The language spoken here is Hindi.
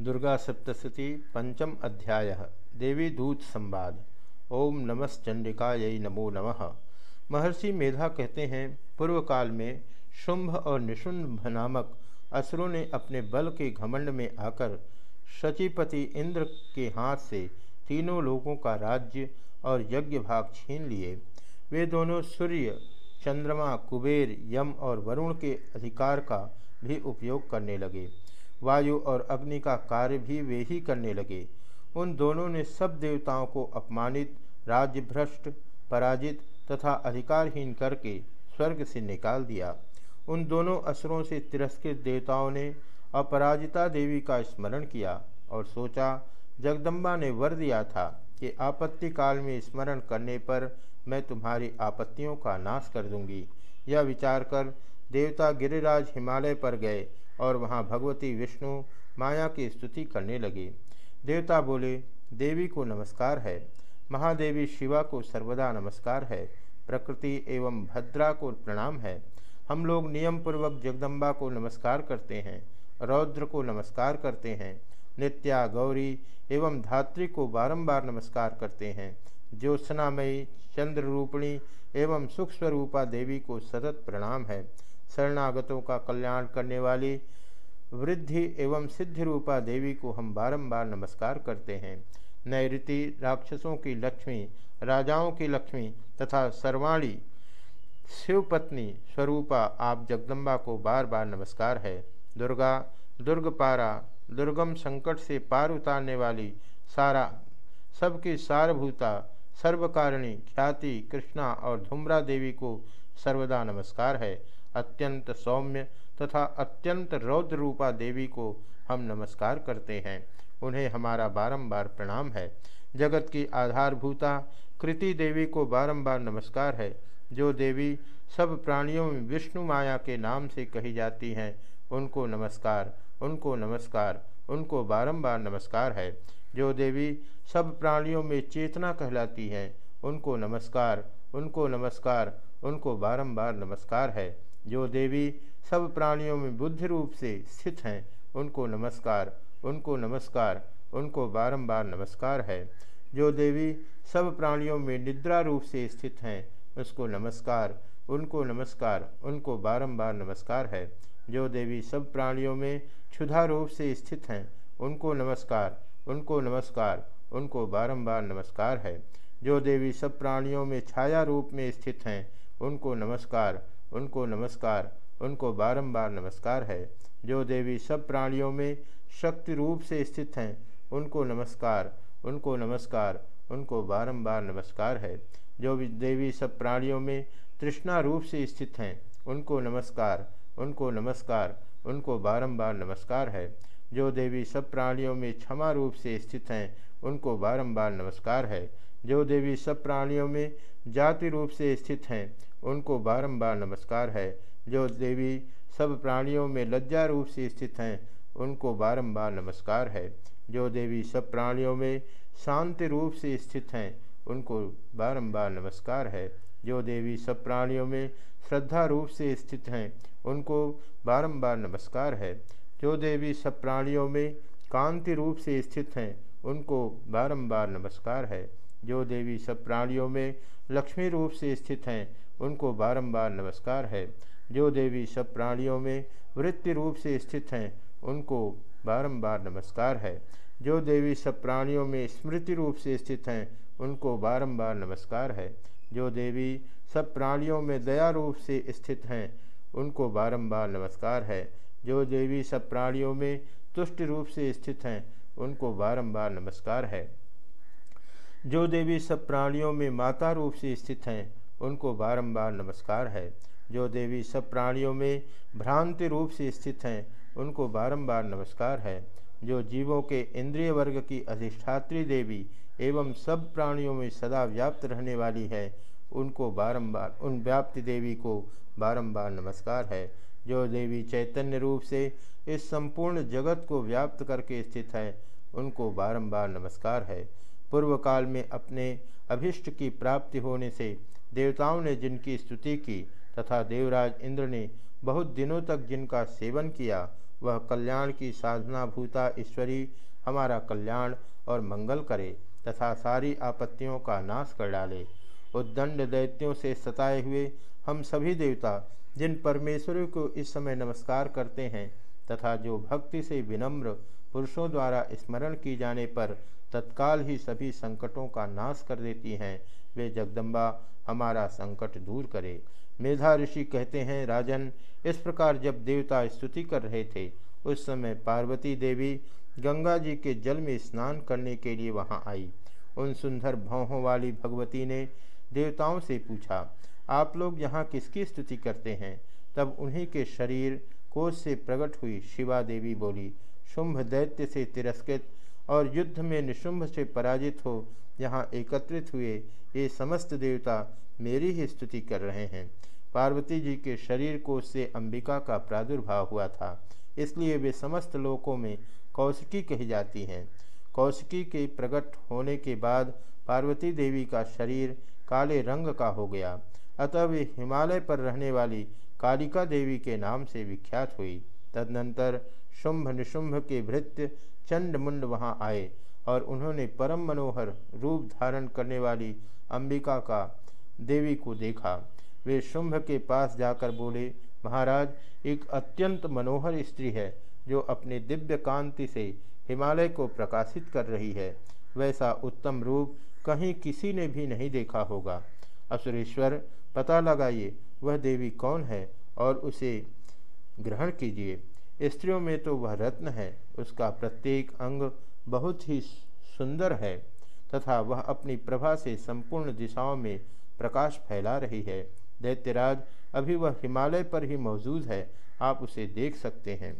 दुर्गा सप्तशती पंचम अध्याय, देवी दूत संवाद। ओम नमस् नमश्चंडिकाय नमो नमः। महर्षि मेधा कहते हैं पूर्व काल में शुंभ और निशुंभ नामक असुरों ने अपने बल के घमंड में आकर शचीपति इंद्र के हाथ से तीनों लोगों का राज्य और यज्ञ भाग छीन लिए। वे दोनों सूर्य, चंद्रमा, कुबेर, यम और वरुण के अधिकार का भी उपयोग करने लगे। वायु और अग्नि का कार्य भी वे ही करने लगे। उन दोनों ने सब देवताओं को अपमानित राज्य भ्रष्ट पराजित तथा अधिकारहीन करके स्वर्ग से निकाल दिया। उन दोनों असुरों से तिरस्कृत देवताओं ने अपराजिता देवी का स्मरण किया और सोचा, जगदम्बा ने वर दिया था कि आपत्ति काल में स्मरण करने पर मैं तुम्हारी आपत्तियों का नाश कर दूँगी। यह विचार कर देवता गिरिराज हिमालय पर गए और वहाँ भगवती विष्णु माया की स्तुति करने लगे। देवता बोले, देवी को नमस्कार है। महादेवी शिवा को सर्वदा नमस्कार है। प्रकृति एवं भद्रा को प्रणाम है। हम लोग नियम पूर्वक जगदम्बा को नमस्कार करते हैं, रौद्र को नमस्कार करते हैं, नित्या, गौरी एवं धात्री को बारंबार नमस्कार करते हैं। ज्योत्सनामयी चंद्र रूपिणी एवं सुख स्वरूपा देवी को सतत प्रणाम है। शरणागतों का कल्याण करने वाली वृद्धि एवं सिद्धि रूपा देवी को हम बारंबार नमस्कार करते हैं। नैऋति राक्षसों की लक्ष्मी, राजाओं की लक्ष्मी तथा सर्वाणी शिवपत्नी स्वरूपा आप जगदम्बा को बार बार नमस्कार है। दुर्गा, दुर्गपारा, दुर्गम संकट से पार उतारने वाली सारा, सबकी सारभूता, सर्वकारिणी ख्याति, कृष्णा और धूम्रा देवी को सर्वदा नमस्कार है। अत्यंत सौम्य तथा अत्यंत रौद्र रूपा देवी को हम नमस्कार करते हैं। उन्हें हमारा बारंबार प्रणाम है। जगत की आधारभूता, कृति देवी को बारंबार नमस्कार है। जो देवी सब प्राणियों में विष्णु माया के नाम से कही जाती हैं, उनको नमस्कार उनको नमस्कार, उनको बारंबार नमस्कार है। जो देवी सब प्राणियों में चेतना कहलाती हैं, उनको नमस्कार उनको नमस्कार, उनको बारंबार नमस्कार है। जो देवी सब प्राणियों में बुद्धि रूप से स्थित हैं, उनको नमस्कार उनको नमस्कार, उनको बारंबार नमस्कार है। जो देवी सब प्राणियों में निद्रा रूप से स्थित हैं, उसको नमस्कार, उनको नमस्कार, उनको बारंबार नमस्कार है। जो देवी सब प्राणियों में क्षुधा रूप से स्थित हैं, उनको नमस्कार उनको नमस्कार, उनको बारंबार नमस्कार है। जो देवी सब प्राणियों में छाया रूप में स्थित हैं, उनको नमस्कार उनको नमस्कार, उनको बारंबार नमस्कार है। जो देवी सब प्राणियों में शक्ति रूप से स्थित हैं, उनको नमस्कार उनको नमस्कार, उनको बारंबार नमस्कार है। जो देवी सब प्राणियों में तृष्णा रूप से स्थित हैं, उनको नमस्कार उनको नमस्कार, उनको बारंबार नमस्कार है। जो देवी सब प्राणियों में क्षमा रूप से स्थित हैं, उनको बारंबार नमस्कार है। जो देवी सब प्राणियों में जाति रूप से स्थित हैं, उनको बारंबार नमस्कार है। जो देवी सब प्राणियों में लज्जा रूप से स्थित हैं, उनको बारंबार नमस्कार है। जो देवी सब प्राणियों में शांति रूप से स्थित हैं, उनको बारंबार नमस्कार है। जो देवी सब प्राणियों में श्रद्धा रूप से स्थित हैं, उनको बारंबार नमस्कार है। जो देवी सब प्राणियों में कांति रूप से स्थित हैं? उनको बारंबार नमस्कार है। जो देवी सब प्राणियों में लक्ष्मी रूप से स्थित हैं, उनको बारंबार नमस्कार है। जो देवी सब प्राणियों में वृत्ति रूप से स्थित हैं, उनको बारंबार नमस्कार है। जो देवी सब प्राणियों में स्मृति रूप से स्थित हैं, उनको बारंबार नमस्कार है। जो देवी सब प्राणियों में दया रूप से स्थित हैं, उनको बारंबार नमस्कार है। जो देवी सब प्राणियों में तुष्ट रूप से स्थित हैं, उनको बारंबार नमस्कार है। जो देवी सब प्राणियों में माता रूप से स्थित हैं, उनको बारंबार नमस्कार है। जो देवी सब प्राणियों में भ्रांति रूप से स्थित हैं, उनको बारंबार नमस्कार है। जो जीवों के इंद्रिय वर्ग की अधिष्ठात्री देवी एवं सब प्राणियों में सदा व्याप्त रहने वाली है, उनको बारंबार, उन व्याप्ति देवी को बारंबार नमस्कार है। जो देवी चैतन्य रूप से इस संपूर्ण जगत को व्याप्त करके स्थित है, उनको बारंबार नमस्कार है। पूर्व काल में अपने अभिष्ट की प्राप्ति होने से देवताओं ने जिनकी स्तुति की तथा देवराज इंद्र ने बहुत दिनों तक जिनका सेवन किया, वह कल्याण की साधना भूता ईश्वरी हमारा कल्याण और मंगल करे तथा सारी आपत्तियों का नाश कर डाले। उद्दंड दैत्यों से सताए हुए हम सभी देवता, जिन परमेश्वरों को इस समय नमस्कार करते हैं, तथा जो भक्ति से विनम्र पुरुषों द्वारा स्मरण की जाने पर तत्काल ही सभी संकटों का नाश कर देती हैं, वे जगदम्बा हमारा संकट दूर करे। मेधा ऋषि कहते हैं, राजन, इस प्रकार जब देवता स्तुति कर रहे थे, उस समय पार्वती देवी गंगा जी के जल में स्नान करने के लिए वहाँ आई। उन सुंदर भौहों वाली भगवती ने देवताओं से पूछा आप लोग यहाँ किसकी स्तुति करते हैं? तब उन्हीं के शरीर कोष से प्रकट हुई शिवा देवी बोली, शुंभ दैत्य से तिरस्कृत और युद्ध में निशुंभ से पराजित हो, यहाँ एकत्रित हुए ये समस्त देवता मेरी ही स्तुति कर रहे हैं। पार्वती जी के शरीर कोष से अंबिका का प्रादुर्भाव हुआ था। इसलिए वे समस्त लोकों में कौशिकी कही जाती हैं। कौशिकी के प्रकट होने के बाद पार्वती देवी का शरीर काले रंग का हो गया। अतः वे हिमालय पर रहने वाली कालिका देवी के नाम से विख्यात हुई। तदनंतर शुंभ निशुंभ के भृत्य चंड मुंड वहाँ आए और उन्होंने परम मनोहर रूप धारण करने वाली अंबिका का देवी को देखा। वे शुंभ के पास जाकर बोले, महाराज, एक अत्यंत मनोहर स्त्री है जो अपने दिव्य कांति से हिमालय को प्रकाशित कर रही है। वैसा उत्तम रूप कहीं किसी ने भी नहीं देखा होगा। असुरेश्वर पता लगाइए, वह देवी कौन है और उसे ग्रहण कीजिए। स्त्रियों में तो वह रत्न है, उसका प्रत्येक अंग बहुत ही सुंदर है, तथा वह अपनी प्रभा से संपूर्ण दिशाओं में प्रकाश फैला रही है। दैत्यराज, अभी वह हिमालय पर ही मौजूद है, आप उसे देख सकते हैं।